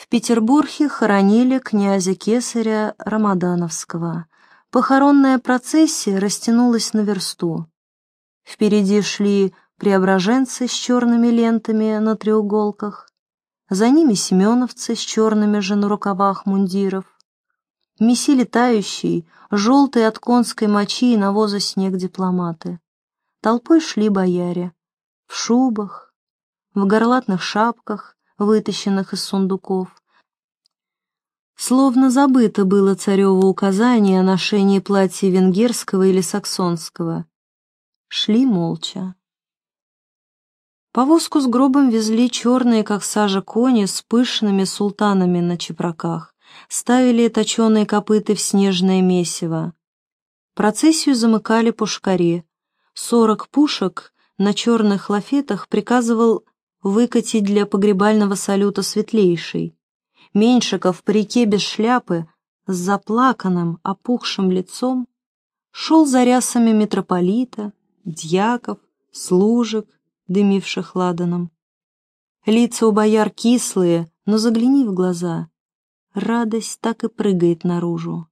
В Петербурге хоронили князя Кесаря Рамадановского. Похоронная процессия растянулась на версту. Впереди шли преображенцы с черными лентами на треуголках, за ними семеновцы с черными же на рукавах мундиров, месили тающий, желтый от конской мочи и навоза снег дипломаты. Толпой шли бояре, в шубах, в горлатных шапках, вытащенных из сундуков. Словно забыто было царево указание о ношении платья венгерского или саксонского. Шли молча. Повозку с гробом везли черные, как сажа, кони с пышными султанами на чепраках, ставили точеные копыты в снежное месиво. Процессию замыкали пушкари. Сорок пушек на черных лафетах приказывал выкатить для погребального салюта светлейший. Меньшиков в парике без шляпы, с заплаканным, опухшим лицом, шел за рясами митрополита, дьяков, служек, дымивших ладаном. Лица у бояр кислые, но загляни в глаза. Радость так и прыгает наружу.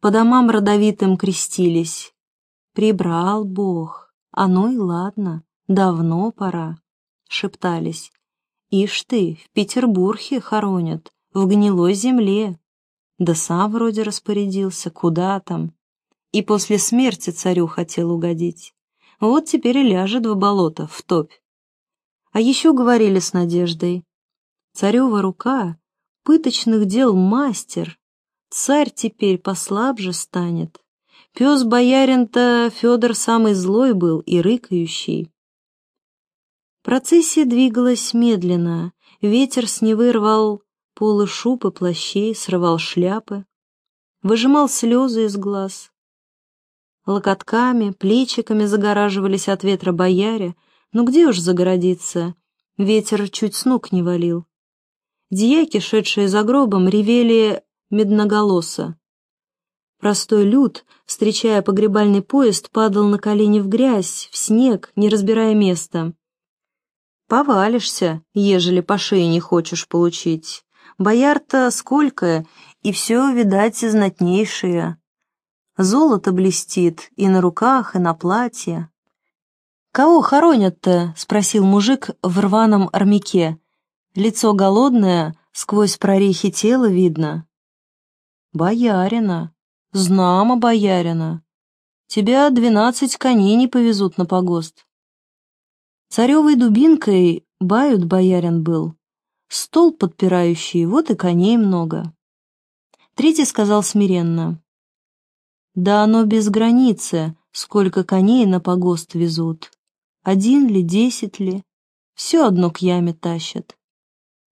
По домам родовитым крестились. Прибрал Бог, оно и ладно, давно пора шептались. «Ишь ты, в Петербурге хоронят, в гнилой земле». Да сам вроде распорядился, куда там. И после смерти царю хотел угодить. Вот теперь и ляжет в болото, в топь. А еще говорили с надеждой. Царева рука, пыточных дел мастер. Царь теперь послабже станет. Пес-боярин-то Федор самый злой был и рыкающий. Процессия двигалась медленно, ветер с Невы рвал полы шуб плащей, срывал шляпы, выжимал слезы из глаз. Локотками, плечиками загораживались от ветра бояре, но где уж загородиться, ветер чуть с ног не валил. Дьяки, шедшие за гробом, ревели медноголосо. Простой люд, встречая погребальный поезд, падал на колени в грязь, в снег, не разбирая места. Повалишься, ежели по шее не хочешь получить. Бояр-то сколько, и все, видать, знатнейшие. Золото блестит и на руках, и на платье. «Кого хоронят-то?» — спросил мужик в рваном армяке. Лицо голодное, сквозь прорехи тела видно. «Боярина, знамо боярина. Тебя двенадцать коней не повезут на погост». Царевой дубинкой бают боярин был, стол подпирающий, вот и коней много. Третий сказал смиренно, «Да оно без границы, сколько коней на погост везут. Один ли, десять ли, все одно к яме тащат».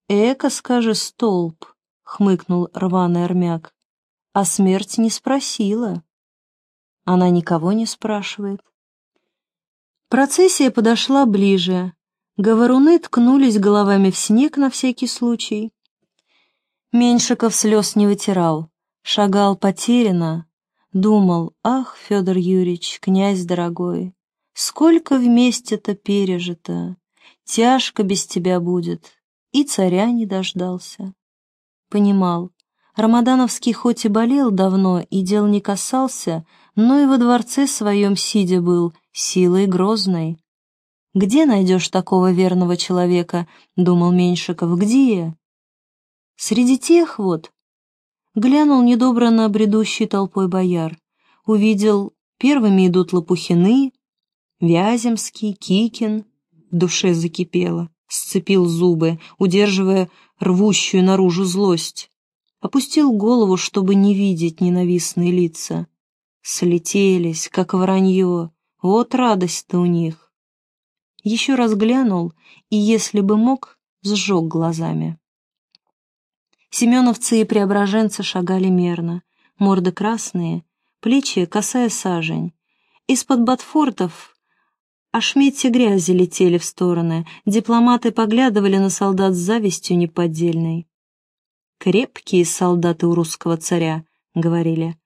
«Эко, скажи, столб», — хмыкнул рваный армяк, «а смерть не спросила». Она никого не спрашивает. Процессия подошла ближе. Говоруны ткнулись головами в снег на всякий случай. Меньшиков слез не вытирал, шагал потерянно, думал, ах, Федор Юрьевич, князь дорогой, сколько вместе-то пережито, тяжко без тебя будет, и царя не дождался. Понимал, Рамадановский хоть и болел давно и дел не касался, но и во дворце своем сидя был, силой грозной. «Где найдешь такого верного человека?» — думал Меньшиков. «Где?» «Среди тех вот». Глянул недобро на бредущий толпой бояр. Увидел, первыми идут Лопухины, Вяземский, Кикин. В душе закипело, сцепил зубы, удерживая рвущую наружу злость. Опустил голову, чтобы не видеть ненавистные лица. Слетелись, как вранье, вот радость-то у них. Еще раз глянул и, если бы мог, сжег глазами. Семеновцы и преображенцы шагали мерно, морды красные, плечи косая сажень. Из-под ботфортов ошметья грязи летели в стороны, дипломаты поглядывали на солдат с завистью неподдельной. «Крепкие солдаты у русского царя», — говорили.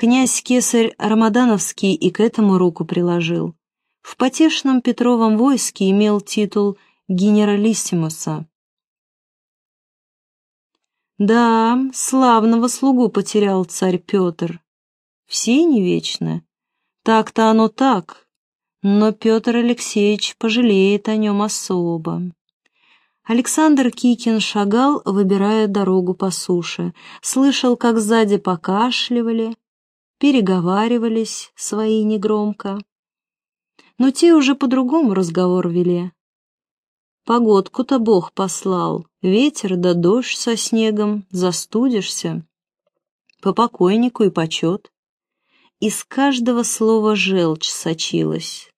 Князь Кесарь Рамадановский и к этому руку приложил. В потешном Петровом войске имел титул генералиссимуса. Да, славного слугу потерял царь Петр. Все не вечно. Так-то оно так, но Петр Алексеевич пожалеет о нем особо. Александр Кикин шагал, выбирая дорогу по суше, слышал, как сзади покашливали, переговаривались свои негромко. Но те уже по-другому разговор вели. Погодку-то Бог послал, ветер да дождь со снегом, застудишься. По покойнику и почет. Из каждого слова желчь сочилась.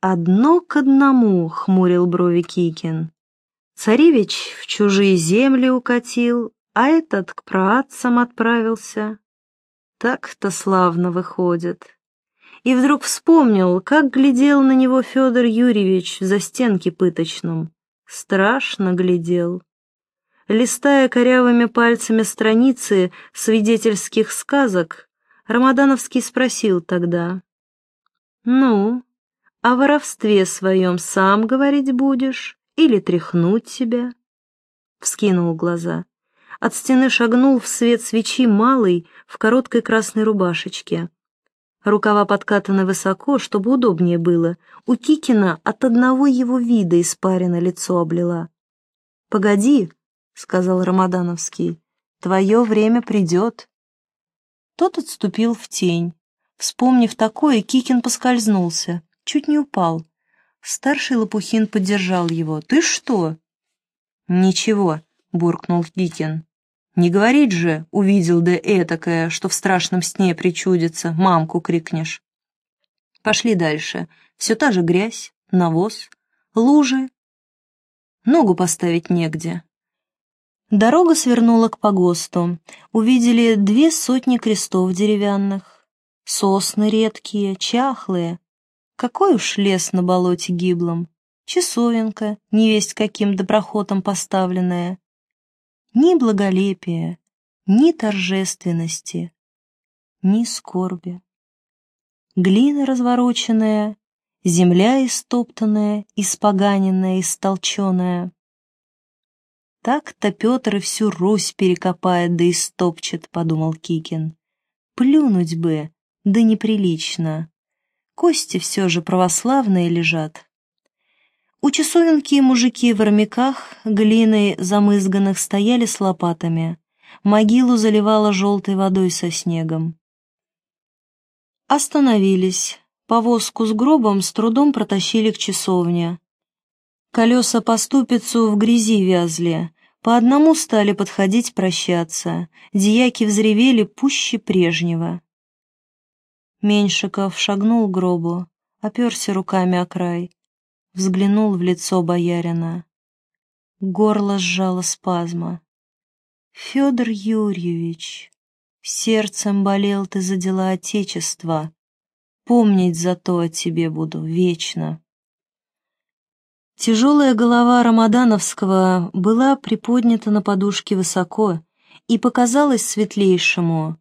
«Одно к одному», — хмурил брови Кикин. «Царевич в чужие земли укатил, а этот к праотцам отправился. Так-то славно выходит». И вдруг вспомнил, как глядел на него Федор Юрьевич за стенки пыточным. Страшно глядел. Листая корявыми пальцами страницы свидетельских сказок, Рамадановский спросил тогда. «Ну, о воровстве своем сам говорить будешь или тряхнуть тебя?» Вскинул глаза. От стены шагнул в свет свечи малый в короткой красной рубашечке. Рукава подкатаны высоко, чтобы удобнее было. У Кикина от одного его вида испарено лицо облила. «Погоди», — сказал Рамадановский, — «твое время придет». Тот отступил в тень. Вспомнив такое, Кикин поскользнулся, чуть не упал. Старший Лопухин поддержал его. «Ты что?» «Ничего», — буркнул Кикин. «Не говорить же, увидел да этакое, что в страшном сне причудится, мамку крикнешь». Пошли дальше. Все та же грязь, навоз, лужи. Ногу поставить негде. Дорога свернула к погосту. Увидели две сотни крестов деревянных. Сосны редкие, чахлые. Какой уж лес на болоте гиблом. Часовенка, невесть каким доброхотом поставленная. Ни благолепия, ни торжественности, ни скорби. Глина развороченная, земля истоптанная, испоганенная, истолченная. Так-то Петр и всю Русь перекопает да истопчет, — подумал Кикин. Плюнуть бы, да неприлично. Кости все же православные лежат. У часовенки мужики в армяках, глиной замызганных, стояли с лопатами. Могилу заливала желтой водой со снегом. Остановились. Повозку с гробом с трудом протащили к часовне. Колеса по ступицу в грязи вязли, по одному стали подходить прощаться, дьяки взревели пуще прежнего. Меньшиков шагнул к гробу, оперся руками о край, взглянул в лицо боярина. Горло сжало спазма. «Федор Юрьевич, сердцем болел ты за дела Отечества, помнить зато о тебе буду вечно». Тяжелая голова Рамадановского была приподнята на подушке высоко, и показалось светлейшему,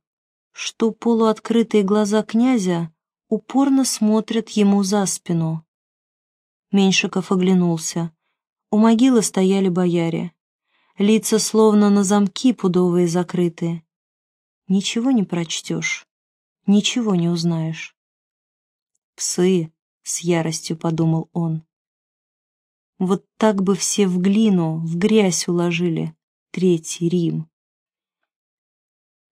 что полуоткрытые глаза князя упорно смотрят ему за спину. Меньшиков оглянулся. У могилы стояли бояре. Лица словно на замки пудовые закрыты. Ничего не прочтешь, ничего не узнаешь. «Псы!» — с яростью подумал он. Вот так бы все в глину, в грязь уложили. Третий Рим.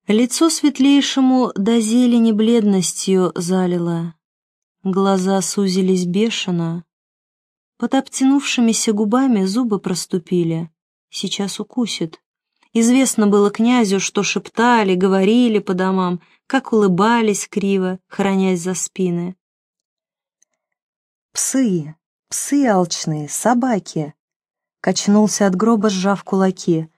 Лицо светлейшему до зелени бледностью залило. Глаза сузились бешено. Под обтянувшимися губами зубы проступили. Сейчас укусит. Известно было князю, что шептали, говорили по домам, как улыбались криво, хранясь за спины. Псы, Псы алчные, собаки!» Качнулся от гроба, сжав кулаки.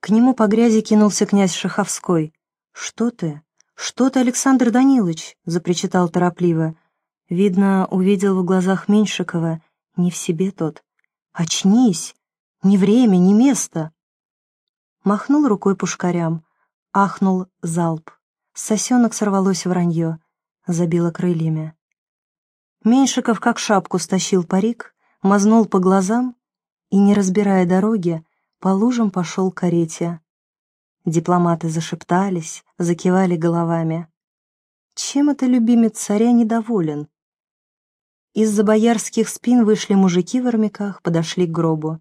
К нему по грязи кинулся князь Шаховской. «Что ты? Что ты, Александр Данилович?» — запричитал торопливо. Видно, увидел в глазах Меньшикова. Не в себе тот. «Очнись! Ни время, ни место!» Махнул рукой пушкарям. Ахнул залп. сосенок сорвалось вранье. Забило крыльями. Меньшиков как шапку стащил парик, мазнул по глазам и, не разбирая дороги, по лужам пошел к карете. Дипломаты зашептались, закивали головами. Чем это любимец царя недоволен? Из-за боярских спин вышли мужики в армяках, подошли к гробу.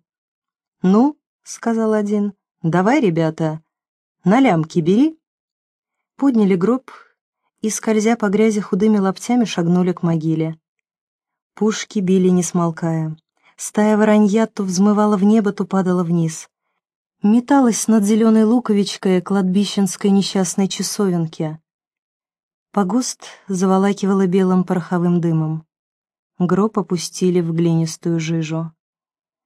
«Ну», — сказал один, — «давай, ребята, на лямки бери». Подняли гроб и, скользя по грязи худыми локтями, шагнули к могиле. Пушки били не смолкая. Стая воронья то взмывала в небо, то падала вниз. Металась над зеленой луковичкой кладбищенской несчастной часовенки. Погост заволакивала белым пороховым дымом. Гроб опустили в глинистую жижу.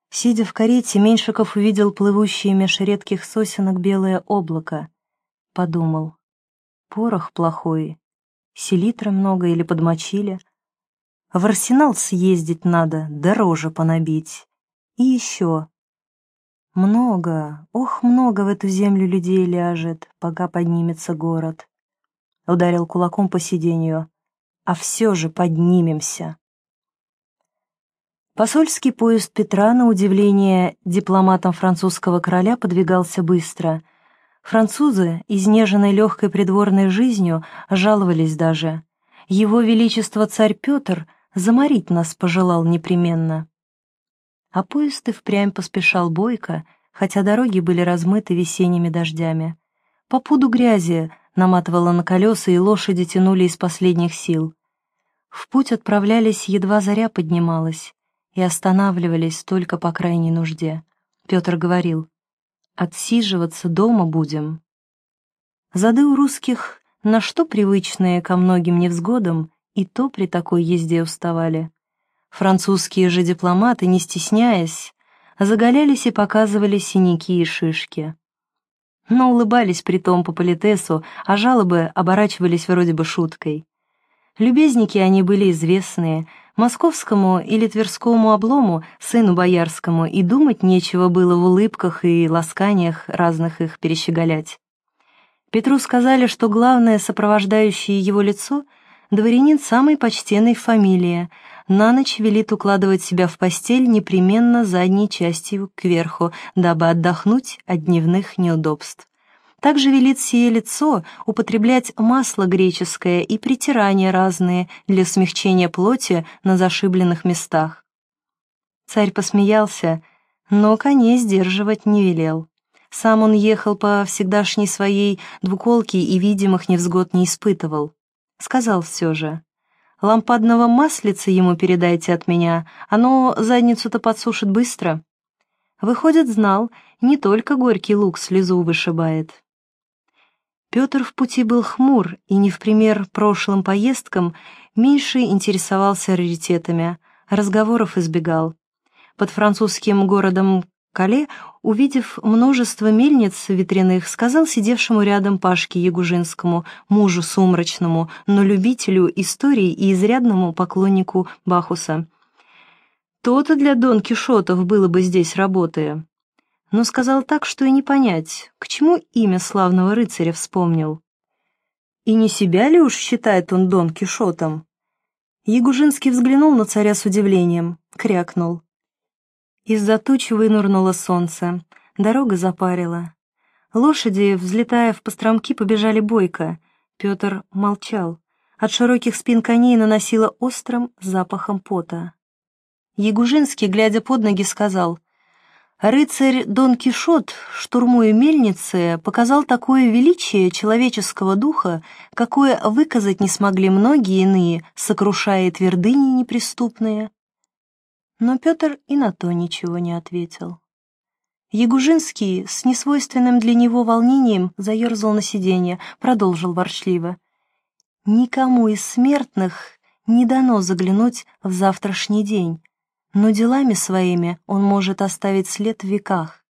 Сидя в карете, Меньшиков увидел плывущее меж редких сосенок белое облако. Подумал, порох плохой, селитры много или подмочили. В арсенал съездить надо, дороже понабить. И еще. Много, ох, много в эту землю людей ляжет, пока поднимется город. Ударил кулаком по сиденью. А все же поднимемся. Посольский поезд Петра, на удивление дипломатам французского короля, подвигался быстро. Французы, изнеженной легкой придворной жизнью, жаловались даже. Его Величество царь Петр заморить нас пожелал непременно. А поезд и впрямь поспешал бойко, хотя дороги были размыты весенними дождями. По пуду грязи наматывало на колеса, и лошади тянули из последних сил. В путь отправлялись, едва заря поднималась и останавливались только по крайней нужде. Петр говорил, «Отсиживаться дома будем». Зады у русских на что привычные ко многим невзгодам, и то при такой езде уставали. Французские же дипломаты, не стесняясь, заголялись и показывали синяки и шишки. Но улыбались при том по политесу, а жалобы оборачивались вроде бы шуткой. Любезники они были известные, Московскому или Тверскому облому, сыну боярскому, и думать нечего было в улыбках и ласканиях разных их перещеголять. Петру сказали, что главное сопровождающее его лицо — дворянин самой почтенной фамилии, на ночь велит укладывать себя в постель непременно задней частью кверху, дабы отдохнуть от дневных неудобств. Также велит сие лицо употреблять масло греческое и притирания разные для смягчения плоти на зашибленных местах. Царь посмеялся, но коней сдерживать не велел. Сам он ехал по всегдашней своей двуколке и видимых невзгод не испытывал. Сказал все же, «Лампадного маслица ему передайте от меня, оно задницу-то подсушит быстро». Выходит, знал, не только горький лук слезу вышибает. Петр в пути был хмур и, не в пример прошлым поездкам, меньше интересовался раритетами, разговоров избегал. Под французским городом Кале, увидев множество мельниц ветряных, сказал сидевшему рядом Пашке Ягужинскому, мужу сумрачному, но любителю истории и изрядному поклоннику Бахуса. «То-то для Дон Кишотов было бы здесь работая но сказал так, что и не понять, к чему имя славного рыцаря вспомнил. И не себя ли уж считает он Дон Кишотом? Ягужинский взглянул на царя с удивлением, крякнул. Из-за туч вынурнуло солнце, дорога запарила. Лошади, взлетая в постромки, побежали бойко. Петр молчал. От широких спин коней наносило острым запахом пота. Ягужинский, глядя под ноги, сказал — Рыцарь Дон Кишот, штурмуя мельницы, показал такое величие человеческого духа, какое выказать не смогли многие иные, сокрушая твердыни неприступные. Но Петр и на то ничего не ответил. Ягужинский с несвойственным для него волнением заерзал на сиденье, продолжил ворчливо. «Никому из смертных не дано заглянуть в завтрашний день, но делами своими он может оставить след в веках.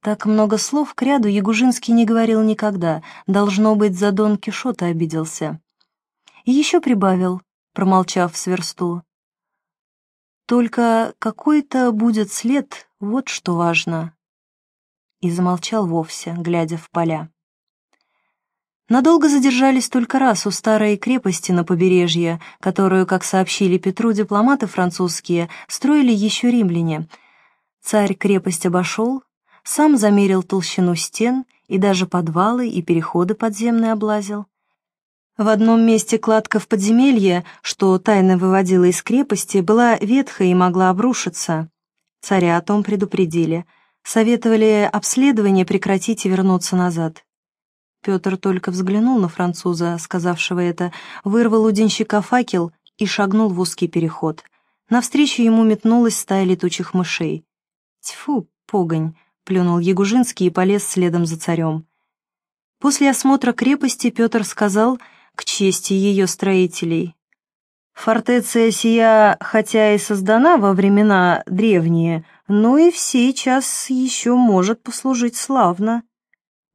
Так много слов к ряду Ягужинский не говорил никогда, должно быть, за Дон Кишота обиделся. И еще прибавил, промолчав в сверсту. «Только какой-то будет след, вот что важно». И замолчал вовсе, глядя в поля. Надолго задержались только раз у старой крепости на побережье, которую, как сообщили Петру дипломаты французские, строили еще римляне. Царь крепость обошел, сам замерил толщину стен и даже подвалы и переходы подземные облазил. В одном месте кладка в подземелье, что тайно выводила из крепости, была ветхая и могла обрушиться. Царя о том предупредили. Советовали обследование прекратить и вернуться назад. Петр только взглянул на француза, сказавшего это, вырвал у денщика факел и шагнул в узкий переход. Навстречу ему метнулась стая летучих мышей. «Тьфу, погонь!» — плюнул Ягужинский и полез следом за царем. После осмотра крепости Петр сказал — к чести ее строителей. Фортеция сия, хотя и создана во времена древние, но и в сей час еще может послужить славно.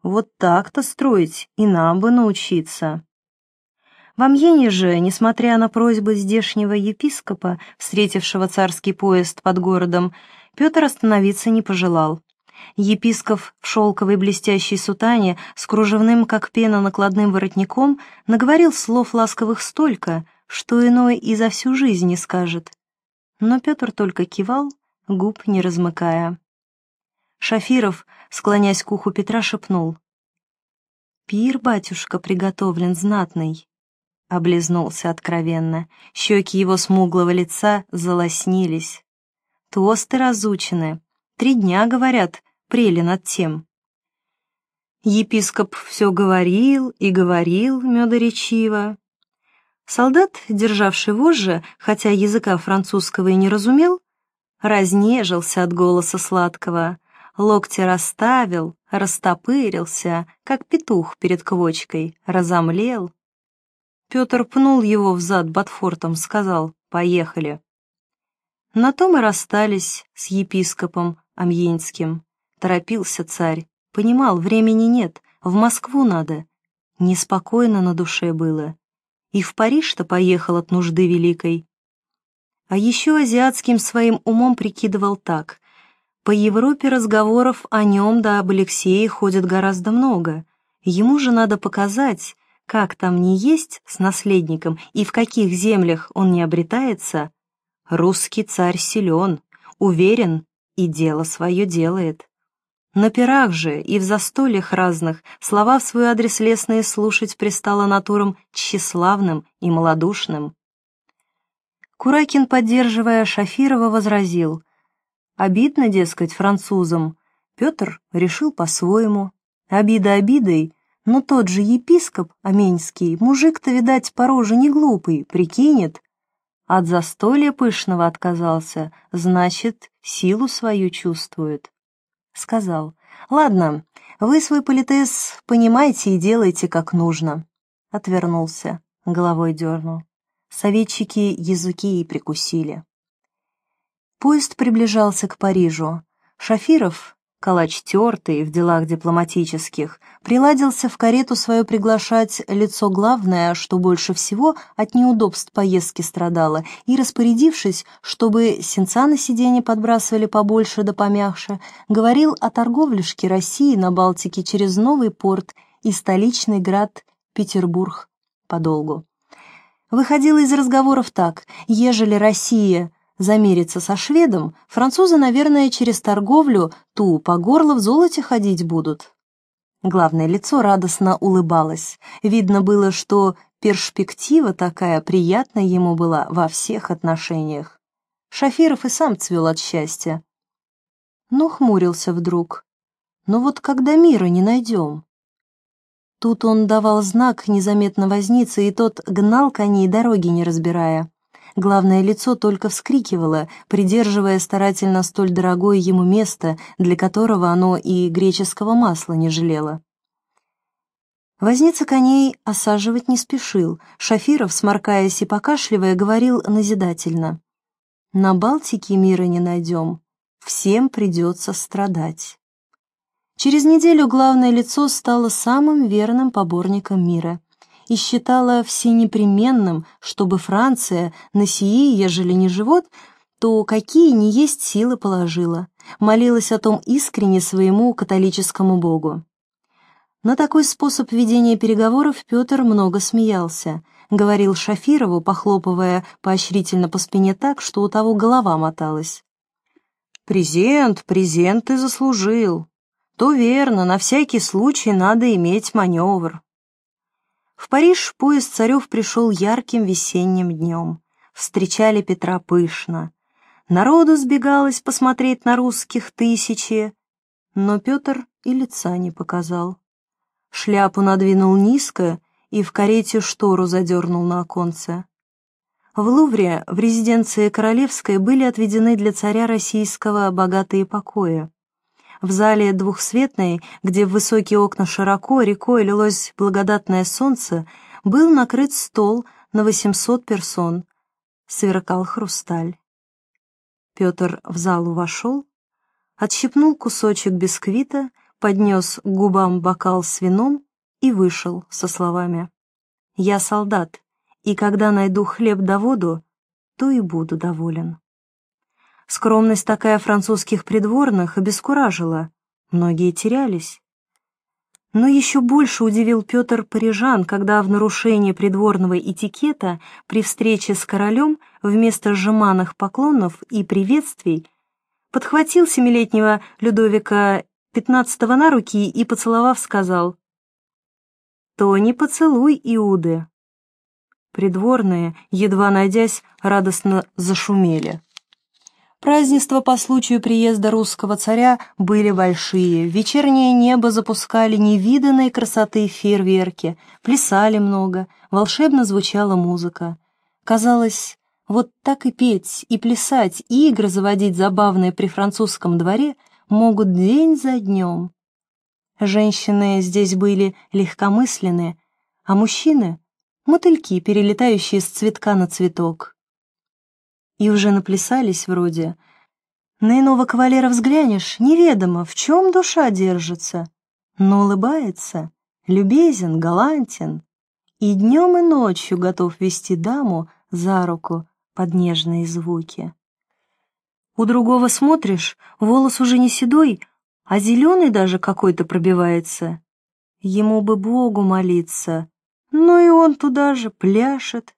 Вот так-то строить и нам бы научиться. В Амьене же, несмотря на просьбы здешнего епископа, встретившего царский поезд под городом, Петр остановиться не пожелал. Епископ в шелковой блестящей сутане с кружевным, как пена, накладным воротником наговорил слов ласковых столько, что иной и за всю жизнь не скажет. Но Петр только кивал, губ не размыкая. Шафиров, склонясь к уху Петра, шепнул. «Пир, батюшка, приготовлен знатный». Облизнулся откровенно, щеки его смуглого лица залоснились. Тосты разучены. Три дня, говорят, прели над тем. Епископ все говорил и говорил медоречиво. Солдат, державший вожжи, хотя языка французского и не разумел, разнежился от голоса сладкого, локти расставил, растопырился, как петух перед квочкой, разомлел. Петр пнул его взад ботфортом, сказал «Поехали». На том и расстались с епископом Амьенским. Торопился царь, понимал, времени нет, в Москву надо. Неспокойно на душе было. И в Париж-то поехал от нужды великой. А еще азиатским своим умом прикидывал так. По Европе разговоров о нем да об Алексее ходит гораздо много. Ему же надо показать, как там не есть с наследником и в каких землях он не обретается. Русский царь силен, уверен и дело свое делает. На пирах же и в застольях разных слова в свой адрес лесные слушать пристало натурам тщеславным и малодушным. Куракин, поддерживая Шафирова, возразил. Обидно, дескать, французам. Петр решил по-своему. Обида обидой, но тот же епископ Аменьский, мужик-то, видать, по роже не глупый, прикинет. От застолья пышного отказался, значит, силу свою чувствует сказал, «Ладно, вы свой политез понимаете и делайте как нужно». Отвернулся, головой дернул. Советчики языки и прикусили. Поезд приближался к Парижу. Шафиров, Калач тертый в делах дипломатических, приладился в карету свою приглашать лицо главное, что больше всего от неудобств поездки страдало, и, распорядившись, чтобы сенца на сиденье подбрасывали побольше да помягче, говорил о торговлешке России на Балтике через новый порт и столичный град Петербург подолгу. Выходило из разговоров так, ежели Россия замериться со шведом, французы, наверное, через торговлю ту по горло в золоте ходить будут. Главное лицо радостно улыбалось. Видно было, что перспектива такая приятная ему была во всех отношениях. Шафиров и сам цвел от счастья. Но хмурился вдруг. «Ну вот когда мира не найдем?» Тут он давал знак незаметно возниться, и тот гнал коней дороги не разбирая. Главное лицо только вскрикивало, придерживая старательно столь дорогое ему место, для которого оно и греческого масла не жалело. Возница коней осаживать не спешил. Шафиров, сморкаясь и покашливая, говорил назидательно. «На Балтике мира не найдем. Всем придется страдать». Через неделю главное лицо стало самым верным поборником мира и считала всенепременным, чтобы Франция на сии, ежели не живот, то какие не есть силы положила, молилась о том искренне своему католическому богу. На такой способ ведения переговоров Петр много смеялся, говорил Шафирову, похлопывая поощрительно по спине так, что у того голова моталась. «Презент, презент ты заслужил. то верно, на всякий случай надо иметь маневр. В Париж поезд царев пришел ярким весенним днем. Встречали Петра пышно. Народу сбегалось посмотреть на русских тысячи, но Петр и лица не показал. Шляпу надвинул низко и в карете штору задернул на оконце. В Лувре, в резиденции Королевской, были отведены для царя российского богатые покои. В зале двухсветной, где в высокие окна широко рекой лилось благодатное солнце, был накрыт стол на 800 персон. Сверкал хрусталь. Петр в залу вошел, отщипнул кусочек бисквита, поднес к губам бокал с вином и вышел со словами «Я солдат, и когда найду хлеб да воду, то и буду доволен». Скромность такая французских придворных обескуражила, многие терялись. Но еще больше удивил Петр парижан, когда в нарушение придворного этикета при встрече с королем вместо сжиманных поклонов и приветствий подхватил семилетнего Людовика XV на руки и, поцеловав, сказал «То не поцелуй, Иуды». Придворные, едва найдясь, радостно зашумели. Празднества по случаю приезда русского царя были большие. Вечернее небо запускали невиданной красоты фейерверки, плясали много, волшебно звучала музыка. Казалось, вот так и петь, и плясать, и игры заводить забавные при французском дворе могут день за днем. Женщины здесь были легкомысленные, а мужчины — мотыльки, перелетающие с цветка на цветок и уже наплясались вроде. На иного кавалера взглянешь, неведомо, в чем душа держится, но улыбается, любезен, галантен, и днем и ночью готов вести даму за руку под нежные звуки. У другого смотришь, волос уже не седой, а зеленый даже какой-то пробивается. Ему бы Богу молиться, но и он туда же пляшет.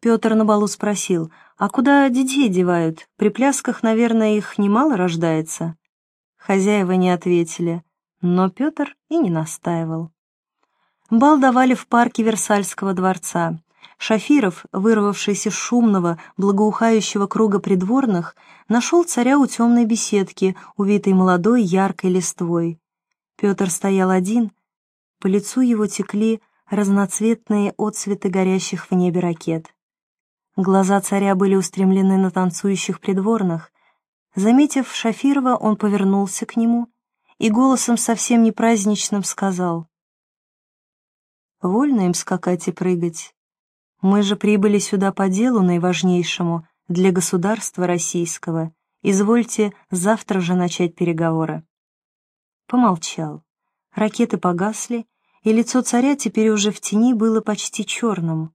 Петр на балу спросил, а куда детей девают? При плясках, наверное, их немало рождается. Хозяева не ответили, но Петр и не настаивал. Бал давали в парке Версальского дворца. Шафиров, вырвавшийся из шумного, благоухающего круга придворных, нашел царя у темной беседки, увитой молодой яркой листвой. Петр стоял один, по лицу его текли разноцветные отцветы горящих в небе ракет. Глаза царя были устремлены на танцующих придворных. Заметив Шафирова, он повернулся к нему и голосом совсем не праздничным сказал. «Вольно им скакать и прыгать. Мы же прибыли сюда по делу наиважнейшему для государства российского. Извольте завтра же начать переговоры». Помолчал. Ракеты погасли, и лицо царя теперь уже в тени было почти черным.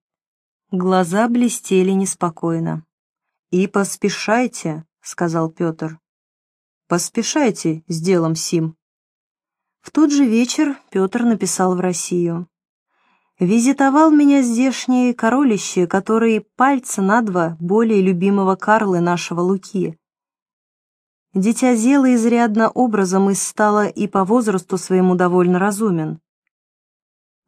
Глаза блестели неспокойно. «И поспешайте», — сказал Петр. «Поспешайте с делом сим». В тот же вечер Петр написал в Россию. «Визитовал меня здешнее королище, который пальца на два более любимого Карлы нашего Луки. Дитя зело изрядно образом и стало и по возрасту своему довольно разумен.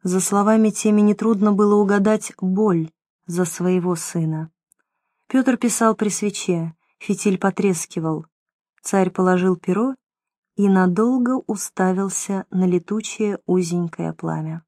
За словами теми нетрудно было угадать боль за своего сына. Петр писал при свече, фитиль потрескивал. Царь положил перо и надолго уставился на летучее узенькое пламя.